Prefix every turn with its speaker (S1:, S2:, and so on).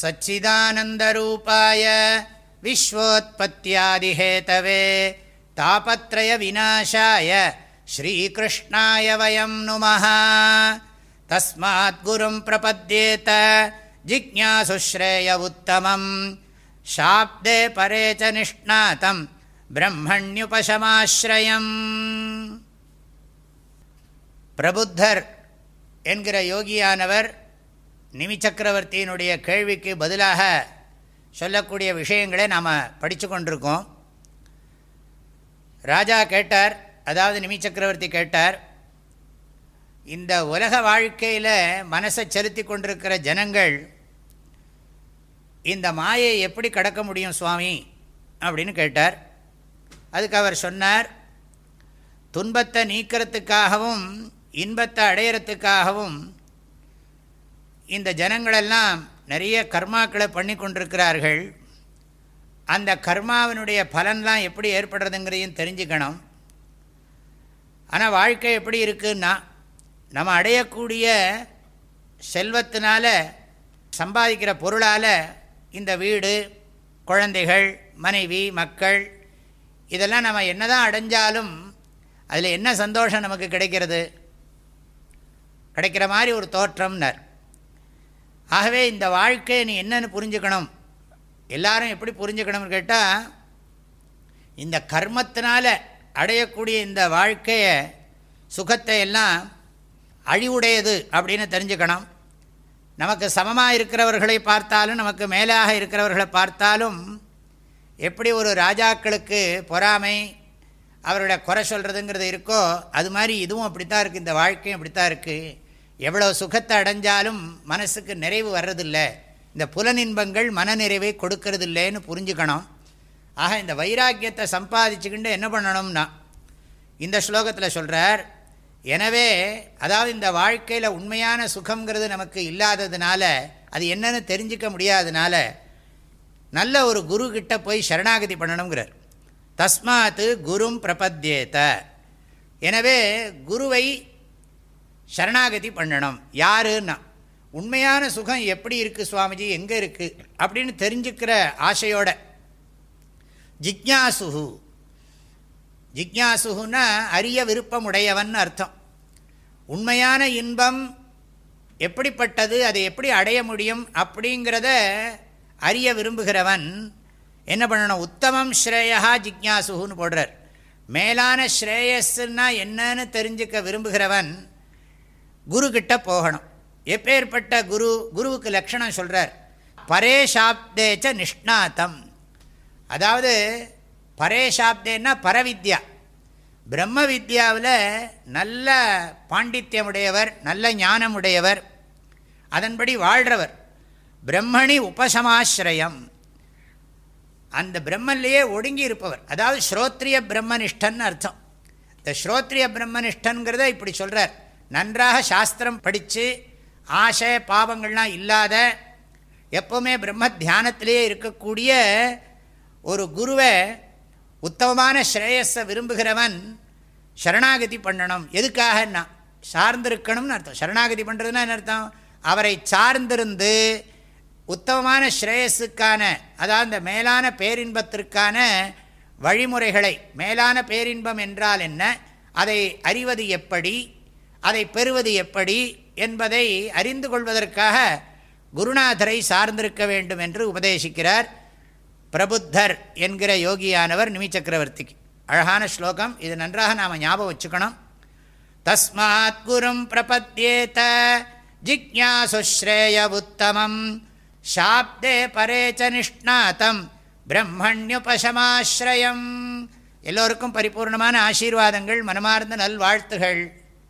S1: सच्चिदानन्दरूपाय विश्वोत्पत्त्यादिहेतवे तापत्रयविनाशाय श्रीकृष्णाय वयं नुमः तस्मात् गुरुं प्रपद्येत जिज्ञासुश्रेय उत्तमम् शाब्दे परे च निष्णातं பிரம்மண்யுபசமாஸ்ரயம் பிரபுத்தர் என்கிற யோகியானவர் நிமிச்சக்கரவர்த்தியினுடைய கேள்விக்கு பதிலாக சொல்லக்கூடிய விஷயங்களை நாம் படித்து கொண்டிருக்கோம். ராஜா கேட்டார் அதாவது நிமிச்சக்கரவர்த்தி கேட்டார் இந்த உலக வாழ்க்கையில் மனசை செலுத்தி கொண்டிருக்கிற ஜனங்கள் இந்த மாயை எப்படி கடக்க முடியும் சுவாமி? அப்படின்னு கேட்டார். அதுக்கு அவர் சொன்னார் துன்பத்தை நீக்கிறதுக்காகவும் இன்பத்தை அடையிறதுக்காகவும் இந்த ஜனங்களெல்லாம் நிறைய கர்மாக்களை பண்ணி கொண்டிருக்கிறார்கள். அந்த கர்மாவினுடைய பலன்லாம் எப்படி ஏற்படுறதுங்கிறதையும் தெரிஞ்சுக்கணும். ஆனால் வாழ்க்கை எப்படி இருக்குன்னா நம்ம அடையக்கூடிய செல்வத்தினால சம்பாதிக்கிற பொருளால் இந்த வீடு குழந்தைகள் மனைவி மக்கள் இதெல்லாம் நம்ம என்ன தான் அடைஞ்சாலும் அதில் என்ன சந்தோஷம் நமக்கு கிடைக்கிறது? கிடைக்கிற மாதிரி ஒரு தோற்றம்னர். ஆகவே இந்த வாழ்க்கையை நீ என்னென்னு புரிஞ்சுக்கணும். எல்லாரும் எப்படி புரிஞ்சுக்கணும்னு கேட்டால் இந்த கர்மத்தினால் அடையக்கூடிய இந்த வாழ்க்கையை சுகத்தை எல்லாம் அழிவுடையது அப்படின்னு தெரிஞ்சுக்கணும். நமக்கு சமமாக இருக்கிறவர்களை பார்த்தாலும் நமக்கு மேலாக இருக்கிறவர்களை பார்த்தாலும் எப்படி ஒரு ராஜாக்களுக்கு பொறாமை அவருடைய குறை சொல்கிறதுங்கிறது இருக்கோ அது மாதிரி இதுவும் அப்படித்தான் இருக்குது இந்த வாழ்க்கையும் அப்படித்தான் இருக்குது எவ்வளோ சுகத்தை அடைஞ்சாலும் மனசுக்கு நிறைவு வர்றதில்லை. இந்த புலனின்பங்கள் மனநிறைவை கொடுக்கறதில்லைன்னு புரிஞ்சுக்கணும். ஆக இந்த வைராக்கியத்தை சம்பாதிச்சுக்கிண்டு என்ன பண்ணணும்னா இந்த ஸ்லோகத்தில் சொல்கிறார் எனவே அதாவது இந்த வாழ்க்கையில் உண்மையான சுகங்கிறது நமக்கு இல்லாததுனால அது என்னன்னு தெரிஞ்சிக்க முடியாததுனால நல்ல ஒரு குரு கிட்ட போய் சரணாகதி பண்ணணுங்கிறார். தஸ்மாத்து குரும் பிரபத்தியேத எனவே குருவை சரணாகதி பண்ணணும். யாருன்னா உண்மையான சுகம் எப்படி இருக்குது சுவாமிஜி? எங்கே இருக்குது அப்படின்னு தெரிஞ்சுக்கிற ஆசையோட. ஜிக்யாசுகு ஜிக்யாசுகுன்னா அரிய விருப்பமுடையவன் அர்த்தம். உண்மையான இன்பம் எப்படிப்பட்டது அதை எப்படி அடைய முடியும் அப்படிங்கிறத அறிய விரும்புகிறவன் என்ன பண்ணணும்? உத்தமம் ஸ்ரேயா ஜிக்யாசுகுன்னு போடுறார். மேலான ஸ்ரேயஸ்ன்னா என்னன்னு தெரிஞ்சுக்க விரும்புகிறவன் குருக்கிட்ட போகணும். எப்பேற்பட்ட குரு குருவுக்கு லக்ஷணம் சொல்கிறார் பரேஷாப்தேச்ச நிஷ்ணாத்தம். அதாவது பரேஷாப்தேன்னா பரவித்யா. பிரம்ம வித்யாவில் நல்ல பாண்டித்யமுடையவர் நல்ல ஞானமுடையவர் அதன்படி வாழ்கிறவர் பிரம்மணி உபசமாசிரயம். அந்த பிரம்மன்லேயே ஒடுங்கி இருப்பவர். அதாவது ஸ்ரோத்ரிய பிரம்மனிஷ்டன் அர்த்தம். இந்த ஸ்ரோத்ரிய பிரம்மனிஷ்டன்கிறத இப்படி சொல்கிறார் நன்றாக சாஸ்திரம் படித்து ஆசை பாவங்கள்லாம் இல்லாத எப்போவுமே பிரம்ம தியானத்திலேயே இருக்கக்கூடிய ஒரு குருவை உத்தமமான ஸ்ரேயஸை விரும்புகிறவன் சரணாகதி பண்ணணும். எதுக்காகன்னா சார்ந்திருக்கணும்னு அர்த்தம். சரணாகதி பண்ணுறதுன்னா என்ன அர்த்தம்? அவரை சார்ந்திருந்து உத்தமமான ஸ்ரேயஸுக்கான அதாவது இந்த மேலான பேரின்பத்திற்கான வழிமுறைகளை மேலான பேரின்பம் என்றால் என்ன? அதை அறிவது எப்படி? அதை பெறுவது எப்படி என்பதை அறிந்து கொள்வதற்காக குருநாதரை சார்ந்திருக்க வேண்டும் என்று உபதேசிக்கிறார் பிரபுத்தர் என்கிற யோகியானவர் நிமி சக்கரவர்த்திக்கு அழகான ஸ்லோகம். இது நன்றாக நாம் ஞாபகம் வச்சுக்கணும். தஸ்மாத் குரும் பிரபத்யேத ஜிக்யாசுஸ்ரேய உத்தமம். ஷாப்தே பரேச்ச நிஷ்ணாத்தம் பிரம்மண்யுபசமாஸ்ரயம் எல்லோருக்கும் பரிபூர்ணமான ஆசீர்வாதங்கள் மனமார்ந்த நல்வாழ்த்துகள்.